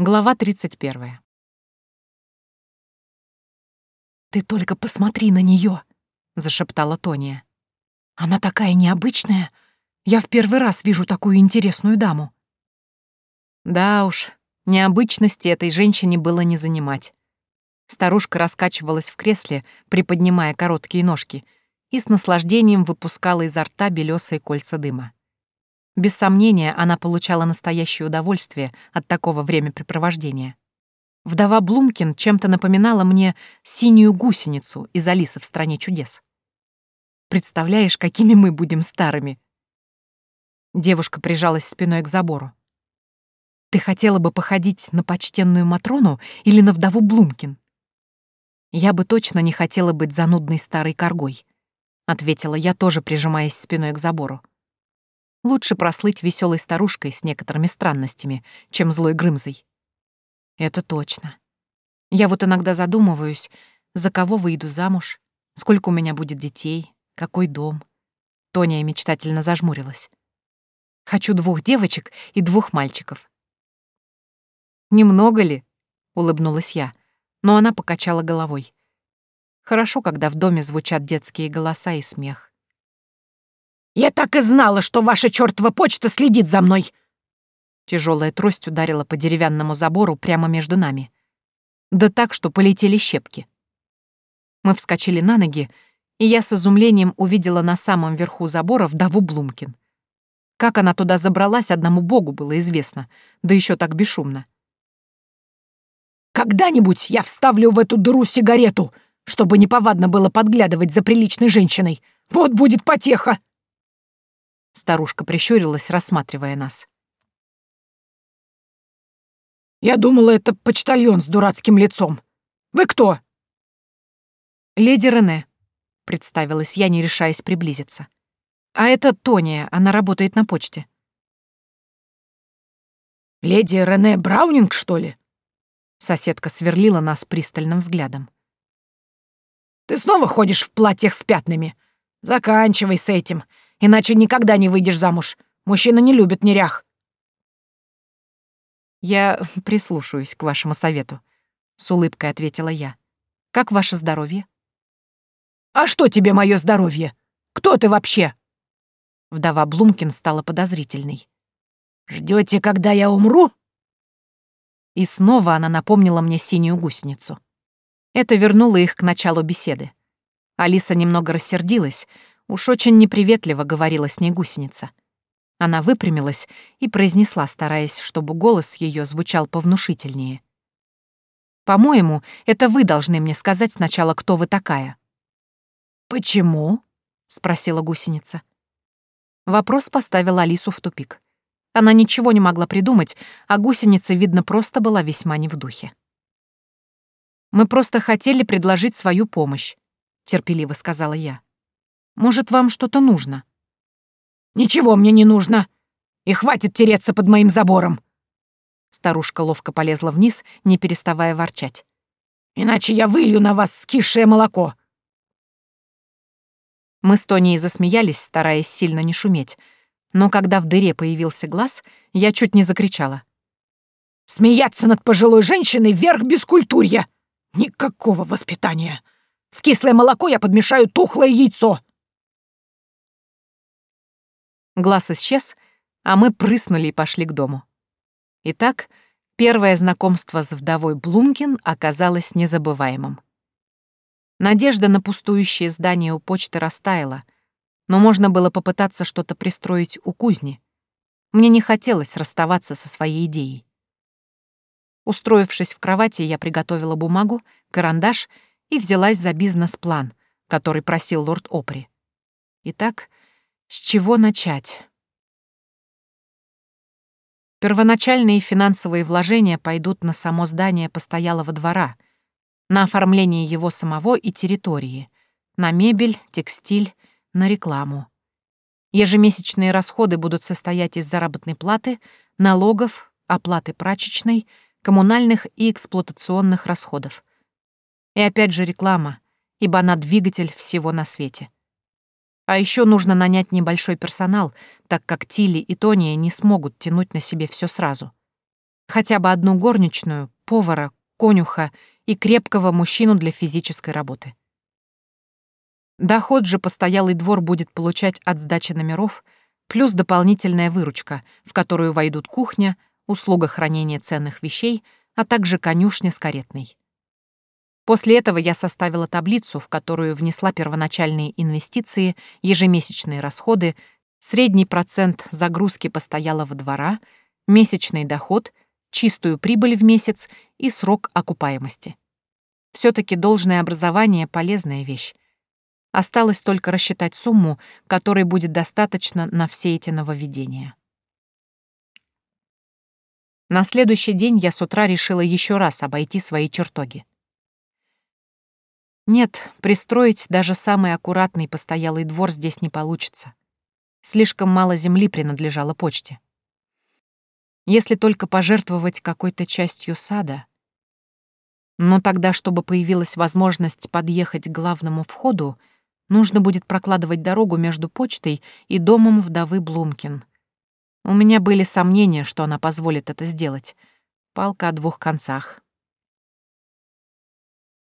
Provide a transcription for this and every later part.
Глава 31. «Ты только посмотри на нее, зашептала Тония. «Она такая необычная. Я в первый раз вижу такую интересную даму». Да уж, необычности этой женщине было не занимать. Старушка раскачивалась в кресле, приподнимая короткие ножки, и с наслаждением выпускала изо рта белесые кольца дыма. Без сомнения, она получала настоящее удовольствие от такого времяпрепровождения. Вдова Блумкин чем-то напоминала мне синюю гусеницу из «Алисы в стране чудес». Представляешь, какими мы будем старыми?» Девушка прижалась спиной к забору. «Ты хотела бы походить на почтенную Матрону или на вдову Блумкин?» «Я бы точно не хотела быть занудной старой коргой», — ответила я, тоже прижимаясь спиной к забору. Лучше прослыть веселой старушкой с некоторыми странностями, чем злой Грымзой. Это точно. Я вот иногда задумываюсь, за кого выйду замуж, сколько у меня будет детей, какой дом. Тоня мечтательно зажмурилась. Хочу двух девочек и двух мальчиков. «Немного ли?» — улыбнулась я, но она покачала головой. Хорошо, когда в доме звучат детские голоса и смех. «Я так и знала, что ваша чертова почта следит за мной!» Тяжелая трость ударила по деревянному забору прямо между нами. Да так, что полетели щепки. Мы вскочили на ноги, и я с изумлением увидела на самом верху забора вдову Блумкин. Как она туда забралась, одному богу было известно, да еще так бесшумно. «Когда-нибудь я вставлю в эту дыру сигарету, чтобы неповадно было подглядывать за приличной женщиной. Вот будет потеха!» Старушка прищурилась, рассматривая нас. «Я думала, это почтальон с дурацким лицом. Вы кто?» «Леди Рене», — представилась я, не решаясь приблизиться. «А это Тония, она работает на почте». «Леди Рене Браунинг, что ли?» Соседка сверлила нас пристальным взглядом. «Ты снова ходишь в платьях с пятнами? Заканчивай с этим иначе никогда не выйдешь замуж. Мужчина не любит нерях». «Я прислушаюсь к вашему совету», — с улыбкой ответила я. «Как ваше здоровье?» «А что тебе мое здоровье? Кто ты вообще?» Вдова Блумкин стала подозрительной. Ждете, когда я умру?» И снова она напомнила мне синюю гусеницу. Это вернуло их к началу беседы. Алиса немного рассердилась, Уж очень неприветливо говорила с ней гусеница. Она выпрямилась и произнесла, стараясь, чтобы голос ее звучал повнушительнее. «По-моему, это вы должны мне сказать сначала, кто вы такая». «Почему?» — спросила гусеница. Вопрос поставил Алису в тупик. Она ничего не могла придумать, а гусеница, видно, просто была весьма не в духе. «Мы просто хотели предложить свою помощь», — терпеливо сказала я. Может, вам что-то нужно?» «Ничего мне не нужно. И хватит тереться под моим забором». Старушка ловко полезла вниз, не переставая ворчать. «Иначе я вылью на вас скисшее молоко». Мы с Тоней засмеялись, стараясь сильно не шуметь, но когда в дыре появился глаз, я чуть не закричала. «Смеяться над пожилой женщиной — верх бескультурья! Никакого воспитания! В кислое молоко я подмешаю тухлое яйцо!» Глаз исчез, а мы прыснули и пошли к дому. Итак, первое знакомство с вдовой Блумкин оказалось незабываемым. Надежда на пустующее здание у почты растаяла, но можно было попытаться что-то пристроить у кузни. Мне не хотелось расставаться со своей идеей. Устроившись в кровати, я приготовила бумагу, карандаш и взялась за бизнес-план, который просил лорд Опри. Итак, с чего начать? Первоначальные финансовые вложения пойдут на само здание постоялого двора, на оформление его самого и территории, на мебель, текстиль, на рекламу. Ежемесячные расходы будут состоять из заработной платы, налогов, оплаты прачечной, коммунальных и эксплуатационных расходов. И опять же реклама, ибо она двигатель всего на свете. А еще нужно нанять небольшой персонал, так как Тилли и Тония не смогут тянуть на себе все сразу. Хотя бы одну горничную, повара, конюха и крепкого мужчину для физической работы. Доход же постоялый двор будет получать от сдачи номеров, плюс дополнительная выручка, в которую войдут кухня, услуга хранения ценных вещей, а также конюшня с каретной. После этого я составила таблицу, в которую внесла первоначальные инвестиции, ежемесячные расходы, средний процент загрузки постоялого двора, месячный доход, чистую прибыль в месяц и срок окупаемости. все таки должное образование — полезная вещь. Осталось только рассчитать сумму, которой будет достаточно на все эти нововведения. На следующий день я с утра решила еще раз обойти свои чертоги. Нет, пристроить даже самый аккуратный постоялый двор здесь не получится. Слишком мало земли принадлежало почте. Если только пожертвовать какой-то частью сада. Но тогда, чтобы появилась возможность подъехать к главному входу, нужно будет прокладывать дорогу между почтой и домом вдовы Блумкин. У меня были сомнения, что она позволит это сделать. Палка о двух концах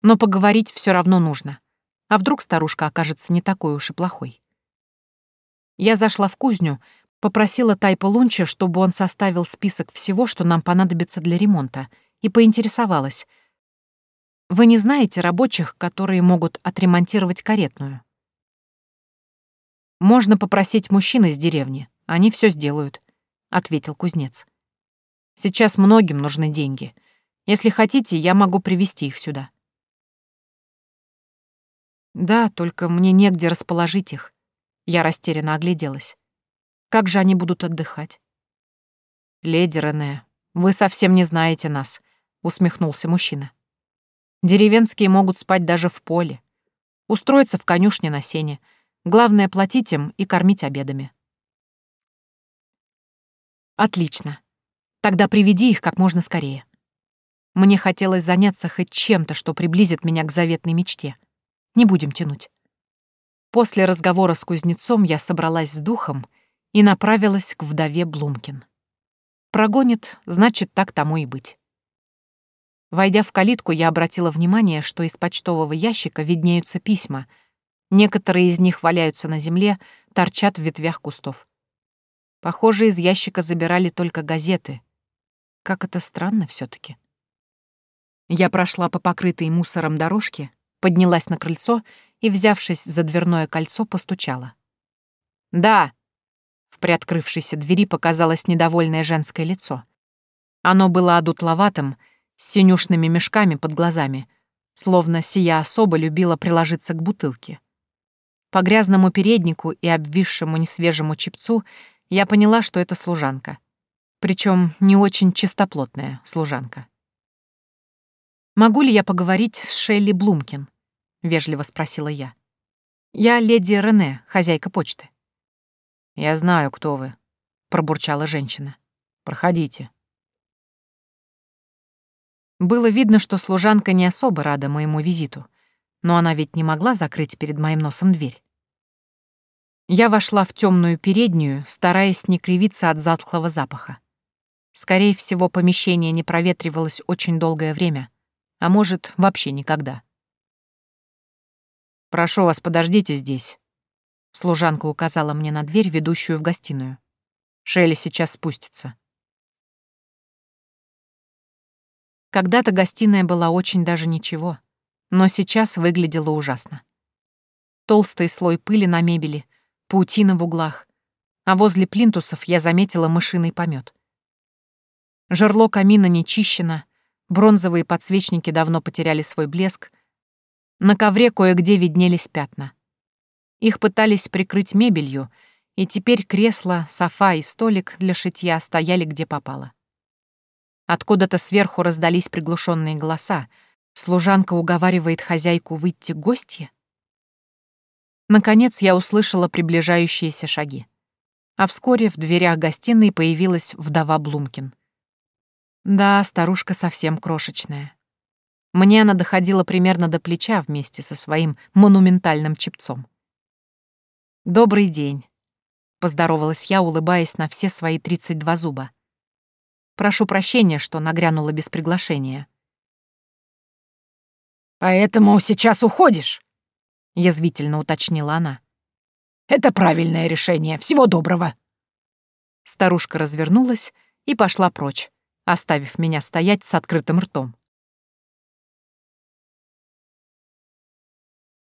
но поговорить все равно нужно. А вдруг старушка окажется не такой уж и плохой? Я зашла в кузню, попросила Тайпа Лунча, чтобы он составил список всего, что нам понадобится для ремонта, и поинтересовалась. «Вы не знаете рабочих, которые могут отремонтировать каретную?» «Можно попросить мужчин из деревни, они все сделают», — ответил кузнец. «Сейчас многим нужны деньги. Если хотите, я могу привести их сюда». Да, только мне негде расположить их. Я растерянно огляделась. Как же они будут отдыхать? Леди Рене, вы совсем не знаете нас, усмехнулся мужчина. Деревенские могут спать даже в поле. Устроиться в конюшне на сене. Главное — платить им и кормить обедами. Отлично. Тогда приведи их как можно скорее. Мне хотелось заняться хоть чем-то, что приблизит меня к заветной мечте. Не будем тянуть. После разговора с кузнецом я собралась с духом и направилась к вдове Блумкин. Прогонит, значит, так тому и быть. Войдя в калитку, я обратила внимание, что из почтового ящика виднеются письма. Некоторые из них валяются на земле, торчат в ветвях кустов. Похоже, из ящика забирали только газеты. Как это странно все таки Я прошла по покрытой мусором дорожке, поднялась на крыльцо и, взявшись за дверное кольцо, постучала. «Да!» В приоткрывшейся двери показалось недовольное женское лицо. Оно было одутловатым, с синюшными мешками под глазами, словно сия особа любила приложиться к бутылке. По грязному переднику и обвисшему несвежему чепцу я поняла, что это служанка. Причем не очень чистоплотная служанка. «Могу ли я поговорить с Шелли Блумкин?» Вежливо спросила я. Я леди Рене, хозяйка почты. Я знаю, кто вы, пробурчала женщина. Проходите. Было видно, что служанка не особо рада моему визиту, но она ведь не могла закрыть перед моим носом дверь. Я вошла в темную переднюю, стараясь не кривиться от затхлого запаха. Скорее всего, помещение не проветривалось очень долгое время, а может, вообще никогда. «Прошу вас, подождите здесь». Служанка указала мне на дверь, ведущую в гостиную. Шелли сейчас спустится. Когда-то гостиная была очень даже ничего, но сейчас выглядела ужасно. Толстый слой пыли на мебели, паутина в углах, а возле плинтусов я заметила мышиный помет. Жерло камина не чищено, бронзовые подсвечники давно потеряли свой блеск, на ковре кое-где виднелись пятна. Их пытались прикрыть мебелью, и теперь кресла, софа и столик для шитья стояли где попало. Откуда-то сверху раздались приглушенные голоса. Служанка уговаривает хозяйку выйти к гостье. Наконец я услышала приближающиеся шаги. А вскоре в дверях гостиной появилась вдова Блумкин. Да, старушка совсем крошечная. Мне она доходила примерно до плеча вместе со своим монументальным чепцом. «Добрый день», — поздоровалась я, улыбаясь на все свои 32 зуба. Прошу прощения, что нагрянула без приглашения». «Поэтому сейчас уходишь?» — язвительно уточнила она. «Это правильное решение. Всего доброго». Старушка развернулась и пошла прочь, оставив меня стоять с открытым ртом.